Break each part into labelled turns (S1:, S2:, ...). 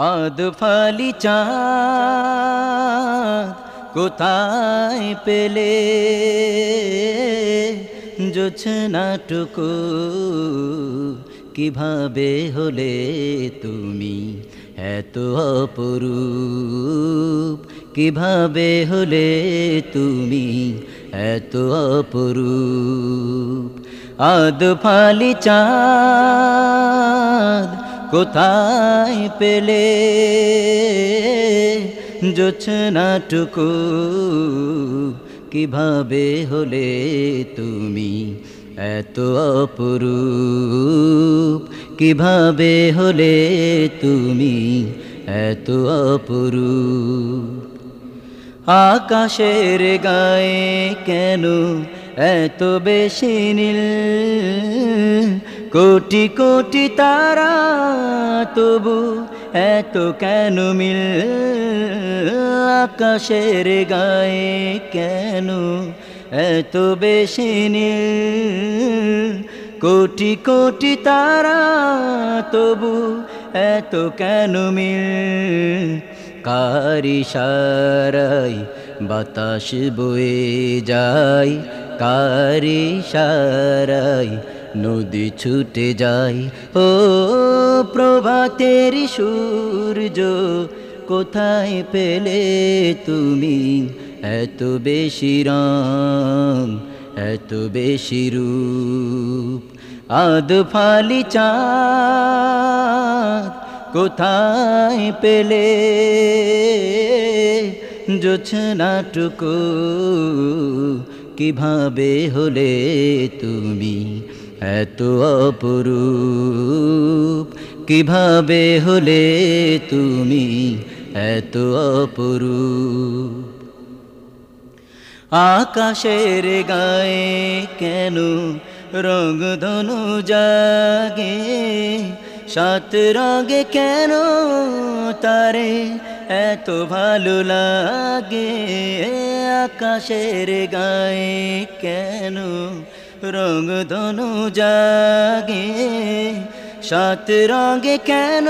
S1: আদ ফালি চাঁদ কোথায় পেলে? জোছনাটুকু কীভাবে হলে তুমি? এত অপরূপ কীভাবে হলে তুমি? এত অপরূপ আদ ফালি চাঁদ কোথায় পেলে? জোছনাটুকু কীভাবে হলে তুমি? এত অপরূপ কীভাবে হলে তুমি? এত অপরূপ। আকাশের গায়ে কেন এত বেশি নীল, কোটি কোটি তারা তবু এত কেন মিল? আকাশের গায়ে কেন এত বেশি নীল? কোটি কোটি তারা তবু এত কেন মিল? কারি সারাই বাতাস বয়ে যায় কারি সারাই নদী ছুটে যায়। ও প্রভাতের সূর্য, কোথায় পেলে তুমি এত বেশি রং, এত বেশি রূপ? আদ ফালি চাঁদ, কোথায় পেলে জোছ জোছনাটুকু কীভাবে হলে তুমি? এত অপরূপ। কীভাবে হলে তুমি? এত অপরূপ। আকাশের গায়ে কেন রংধনু জাগে? সাত রঙে কেন তারে এত ভালো লাগে আকাশের গায়ে কেন? রংধনু জাগে, সাত রঙে কেন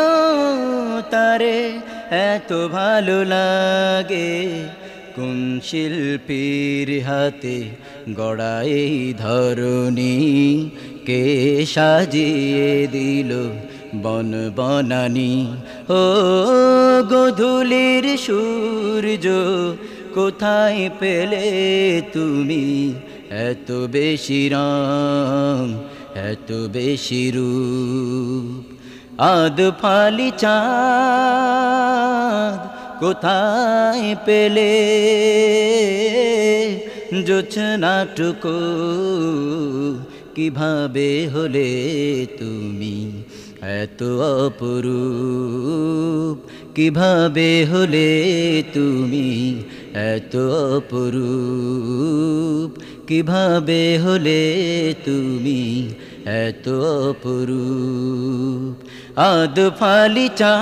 S1: তারে? এত ভালো লাগে কোন শিল্পীর হাতে গড়াই ধরণী? কে সাজিয়ে দিল বন বনানি। ও গধুলির সূর্য, কোথায় পেলে তুমি এত বেশি রং, এত বেশি রূপ? আদ ফালি চাঁদ, কোথায় পেলে? জোছনাটুকু কীভাবে হলে তুমি এত অপরূপ, কীভাবে হলে তুমি? এত অপরূপ, কীভাবে হলে তুমি? এত অপরূপ আদ ফালি চা